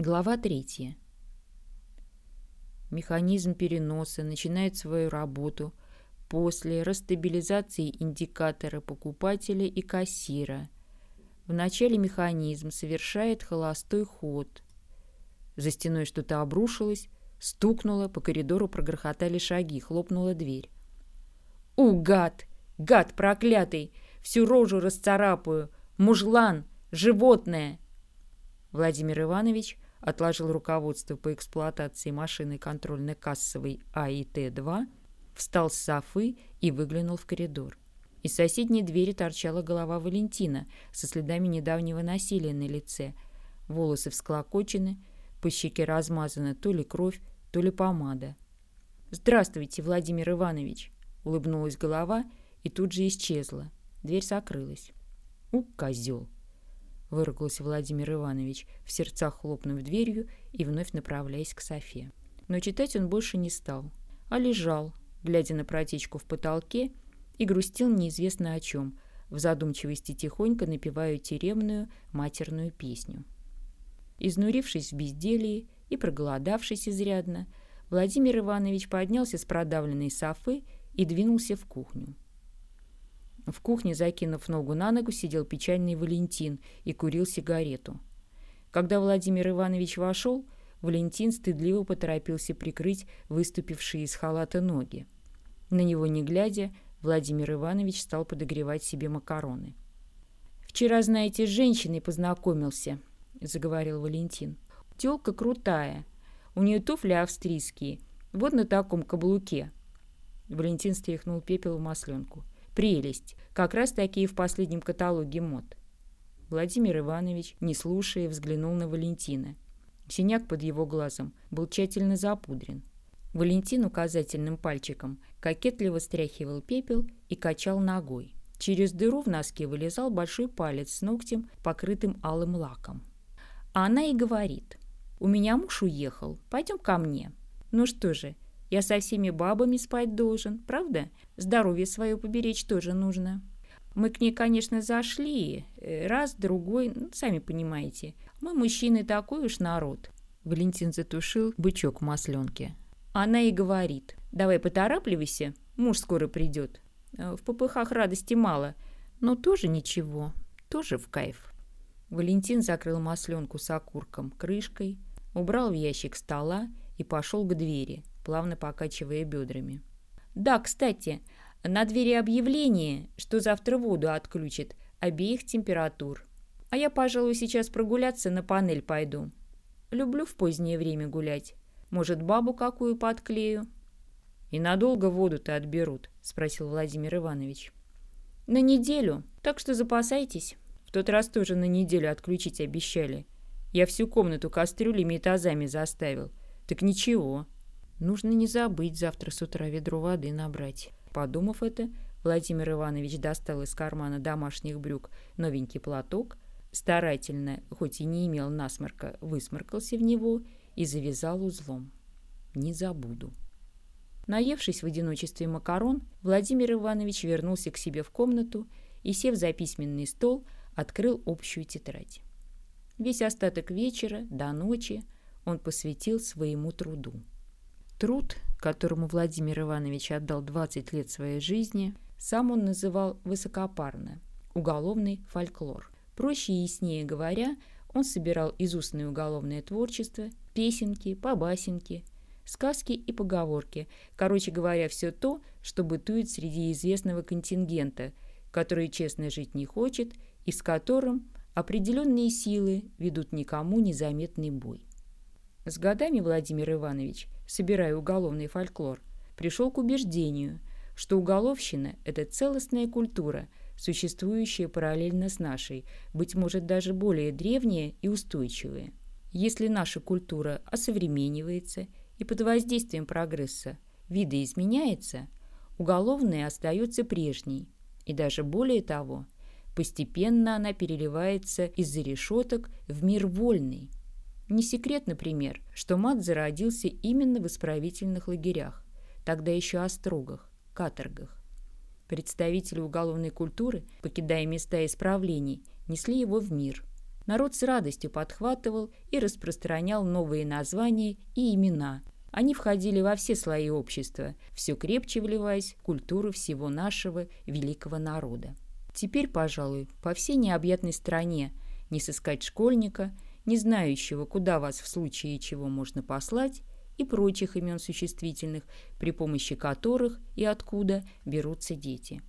Глава третья. Механизм переноса начинает свою работу после растабилизации индикатора покупателя и кассира. Вначале механизм совершает холостой ход. За стеной что-то обрушилось, стукнуло, по коридору прогрохотали шаги, хлопнула дверь. «У, гад! Гад проклятый! Всю рожу расцарапаю! Мужлан! Животное!» Владимир Иванович – отложил руководство по эксплуатации машины контрольно-кассовой АИТ-2, встал с софы и выглянул в коридор. Из соседней двери торчала голова Валентина со следами недавнего насилия на лице. Волосы всклокочены, по щеке размазана то ли кровь, то ли помада. «Здравствуйте, Владимир Иванович!» — улыбнулась голова и тут же исчезла. Дверь закрылась. «У, козел!» — выругался Владимир Иванович, в сердцах хлопнув дверью и вновь направляясь к Софе. Но читать он больше не стал, а лежал, глядя на протечку в потолке, и грустил неизвестно о чем, в задумчивости тихонько напевая тюремную матерную песню. Изнурившись в безделии и проголодавшись изрядно, Владимир Иванович поднялся с продавленной софы и двинулся в кухню. В кухне, закинув ногу на ногу, сидел печальный Валентин и курил сигарету. Когда Владимир Иванович вошел, Валентин стыдливо поторопился прикрыть выступившие из халата ноги. На него не глядя, Владимир Иванович стал подогревать себе макароны. «Вчера, знаете, с женщиной познакомился», — заговорил Валентин. «Тёлка крутая. У нее туфли австрийские. Вот на таком каблуке». Валентин стряхнул пепел в масленку. Прелесть. Как раз такие в последнем каталоге мод. Владимир Иванович, не слушая, взглянул на Валентина. Синяк под его глазом был тщательно запудрен. Валентин указательным пальчиком кокетливо стряхивал пепел и качал ногой. Через дыру в носке вылезал большой палец с ногтем, покрытым алым лаком. А она и говорит, «У меня муж уехал, пойдем ко мне». Ну что же, я со всеми бабами спать должен, правда? Здоровье свое поберечь тоже нужно. Мы к ней, конечно, зашли. Э, раз, другой, ну, сами понимаете. Мы, мужчины, такой уж народ. Валентин затушил бычок в масленке. Она и говорит. Давай поторапливайся, муж скоро придет. Э, в попыхах радости мало, но тоже ничего, тоже в кайф. Валентин закрыл масленку с окурком крышкой, убрал в ящик стола и пошел к двери, плавно покачивая бедрами. «Да, кстати, на двери объявление, что завтра воду отключат обеих температур. А я, пожалуй, сейчас прогуляться на панель пойду. Люблю в позднее время гулять. Может, бабу какую подклею?» «И надолго воду-то отберут?» – спросил Владимир Иванович. «На неделю, так что запасайтесь. В тот раз тоже на неделю отключить обещали. Я всю комнату кастрюлями и тазами заставил. Так ничего, Нужно не забыть завтра с утра ведро воды набрать. Подумав это, Владимир Иванович достал из кармана домашних брюк новенький платок, старательно, хоть и не имел насморка, высморкался в него и завязал узлом. Не забуду. Наевшись в одиночестве макарон, Владимир Иванович вернулся к себе в комнату и, сев за письменный стол, открыл общую тетрадь. Весь остаток вечера до ночи он посвятил своему труду. Труд, которому Владимир Иванович отдал 20 лет своей жизни, сам он называл высокопарно – уголовный фольклор. Проще и яснее говоря, он собирал изустное уголовное творчество, песенки, побасенки, сказки и поговорки, короче говоря, все то, что бытует среди известного контингента, который честно жить не хочет и с которым определенные силы ведут никому незаметный бой. С годами Владимир Иванович – собирая уголовный фольклор, пришел к убеждению, что уголовщина – это целостная культура, существующая параллельно с нашей, быть может даже более древняя и устойчивая. Если наша культура осовременивается и под воздействием прогресса видоизменяется, уголовная остается прежней, и даже более того, постепенно она переливается из-за решеток в мир вольный – не секрет, например, что мат зародился именно в исправительных лагерях, тогда еще острогах, каторгах. Представители уголовной культуры, покидая места исправлений, несли его в мир. Народ с радостью подхватывал и распространял новые названия и имена. Они входили во все слои общества, все крепче вливаясь в культуру всего нашего великого народа. Теперь, пожалуй, по всей необъятной стране не сыскать школьника, не знающего, куда вас в случае чего можно послать, и прочих имен существительных, при помощи которых и откуда берутся дети.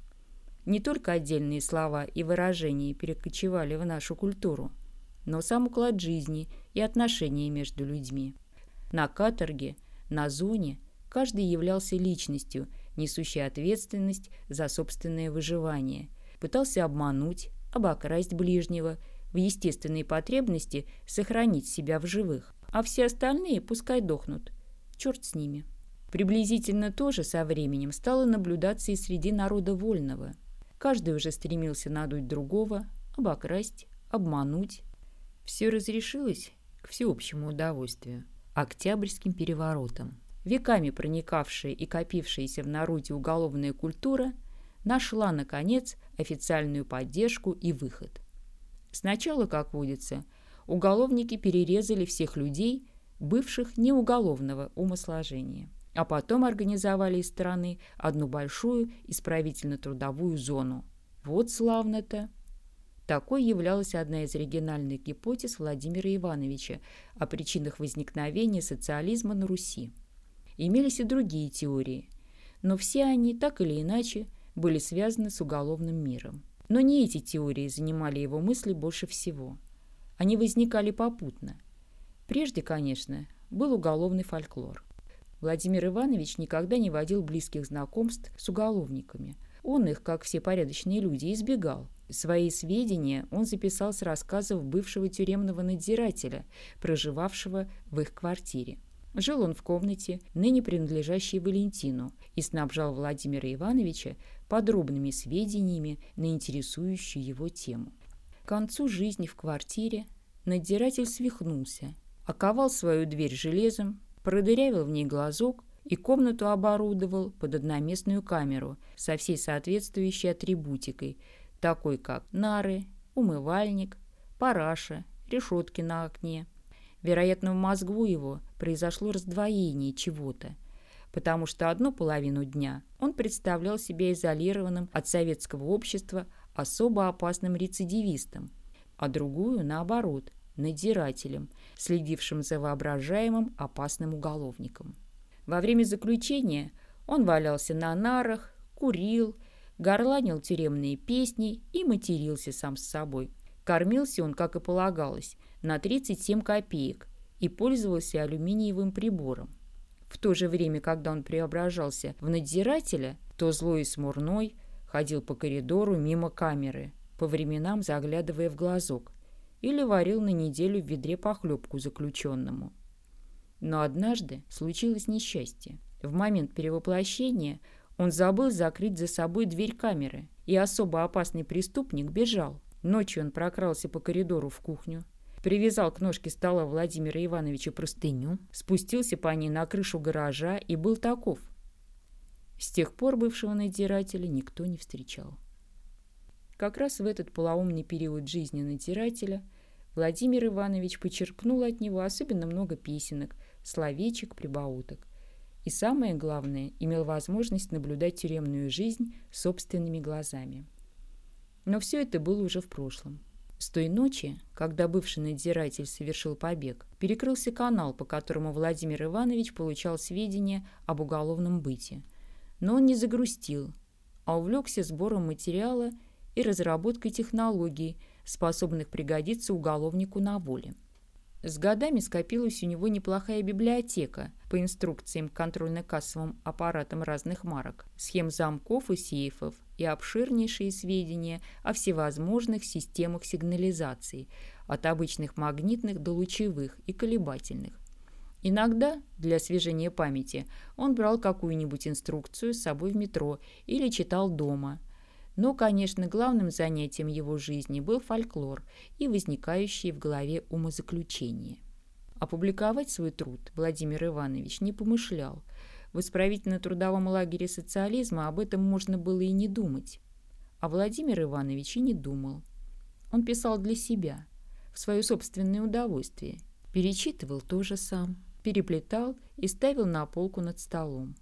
Не только отдельные слова и выражения перекочевали в нашу культуру, но сам уклад жизни и отношения между людьми. На каторге, на зоне каждый являлся личностью, несущей ответственность за собственное выживание, пытался обмануть, обокрасть ближнего, в естественной потребности сохранить себя в живых, а все остальные пускай дохнут. Черт с ними. Приблизительно то же со временем стало наблюдаться и среди народа вольного. Каждый уже стремился надуть другого, обокрасть, обмануть. Все разрешилось к всеобщему удовольствию. Октябрьским переворотом. Веками проникавшая и копившаяся в народе уголовная культура нашла, наконец, официальную поддержку и выход. Сначала, как водится, уголовники перерезали всех людей, бывших неуголовного умосложения. А потом организовали из страны одну большую исправительно-трудовую зону. Вот славно-то! Такой являлась одна из оригинальных гипотез Владимира Ивановича о причинах возникновения социализма на Руси. Имелись и другие теории, но все они, так или иначе, были связаны с уголовным миром. Но не эти теории занимали его мысли больше всего. Они возникали попутно – Прежде, конечно, был уголовный фольклор. Владимир Иванович никогда не водил близких знакомств с уголовниками. Он их, как все порядочные люди, избегал. Свои сведения он записал с рассказов бывшего тюремного надзирателя, проживавшего в их квартире. Жил он в комнате, ныне принадлежащей Валентину, и снабжал Владимира Ивановича подробными сведениями на интересующую его тему. К концу жизни в квартире надзиратель свихнулся оковал свою дверь железом, продырявил в ней глазок и комнату оборудовал под одноместную камеру со всей соответствующей атрибутикой, такой как нары, умывальник, параша, решетки на окне. Вероятно, в мозгу его произошло раздвоение чего-то, потому что одну половину дня он представлял себя изолированным от советского общества особо опасным рецидивистом, а другую, наоборот, надзирателем, следившим за воображаемым опасным уголовником. Во время заключения он валялся на нарах, курил, горланил тюремные песни и матерился сам с собой. Кормился он, как и полагалось, на 37 копеек и пользовался алюминиевым прибором. В то же время, когда он преображался в надзирателя, то злой и смурной ходил по коридору мимо камеры, по временам заглядывая в глазок, или варил на неделю в ведре похлебку заключенному. Но однажды случилось несчастье. В момент перевоплощения он забыл закрыть за собой дверь камеры, и особо опасный преступник бежал. Ночью он прокрался по коридору в кухню, привязал к ножке стола Владимира Ивановича простыню, спустился по ней на крышу гаража и был таков. С тех пор бывшего надзирателя никто не встречал. Как раз в этот полоумный период жизни надзирателя Владимир Иванович почерпнул от него особенно много песенок, словечек, прибауток. И самое главное, имел возможность наблюдать тюремную жизнь собственными глазами. Но все это было уже в прошлом. С той ночи, когда бывший надзиратель совершил побег, перекрылся канал, по которому Владимир Иванович получал сведения об уголовном быте. Но он не загрустил, а увлекся сбором материала и разработкой технологий, способных пригодиться уголовнику на воле. С годами скопилась у него неплохая библиотека по инструкциям к контрольно-кассовым аппаратам разных марок, схем замков и сейфов и обширнейшие сведения о всевозможных системах сигнализации, от обычных магнитных до лучевых и колебательных. Иногда, для освежения памяти, он брал какую-нибудь инструкцию с собой в метро или читал дома – но, конечно, главным занятием его жизни был фольклор и возникающие в голове умозаключения. Опубликовать свой труд Владимир Иванович не помышлял. В исправительно-трудовом лагере социализма об этом можно было и не думать. А Владимир Иванович и не думал. Он писал для себя, в свое собственное удовольствие. Перечитывал тоже сам, переплетал и ставил на полку над столом.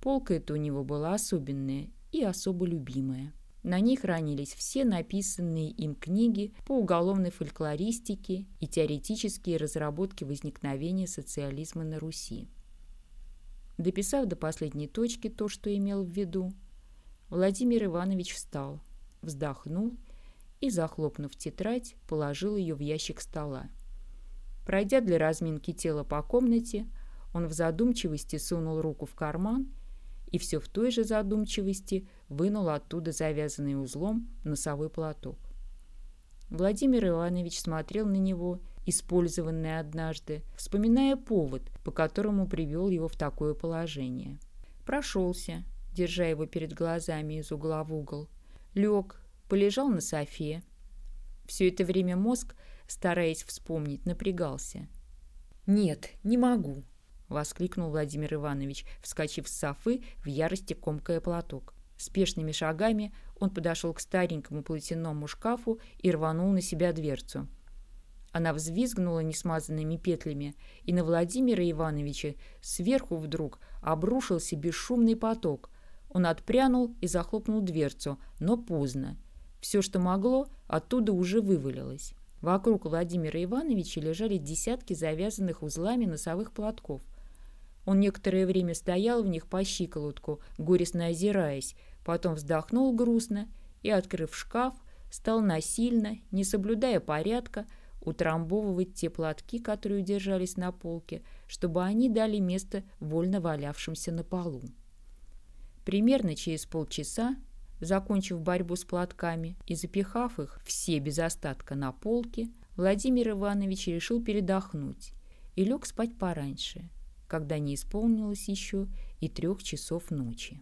Полка эта у него была особенная и особо любимая. На ней хранились все написанные им книги по уголовной фольклористике и теоретические разработки возникновения социализма на Руси. Дописав до последней точки то, что имел в виду, Владимир Иванович встал, вздохнул и, захлопнув тетрадь, положил ее в ящик стола. Пройдя для разминки тела по комнате, он в задумчивости сунул руку в карман и все в той же задумчивости вынул оттуда завязанный узлом носовой платок. Владимир Иванович смотрел на него, использованный однажды, вспоминая повод, по которому привел его в такое положение. Прошелся, держа его перед глазами из угла в угол. Лег, полежал на софе. Все это время мозг, стараясь вспомнить, напрягался. «Нет, не могу», — воскликнул Владимир Иванович, вскочив с софы в ярости комкая платок. Спешными шагами он подошел к старенькому платяному шкафу и рванул на себя дверцу. Она взвизгнула несмазанными петлями, и на Владимира Ивановича сверху вдруг обрушился бесшумный поток. Он отпрянул и захлопнул дверцу, но поздно. Все, что могло, оттуда уже вывалилось. Вокруг Владимира Ивановича лежали десятки завязанных узлами носовых платков. Он некоторое время стоял в них по щиколотку, горестно озираясь, потом вздохнул грустно и, открыв шкаф, стал насильно, не соблюдая порядка, утрамбовывать те платки, которые удержались на полке, чтобы они дали место вольно валявшимся на полу. Примерно через полчаса, закончив борьбу с платками и запихав их все без остатка на полке, Владимир Иванович решил передохнуть и лег спать пораньше, когда не исполнилось еще и трех часов ночи.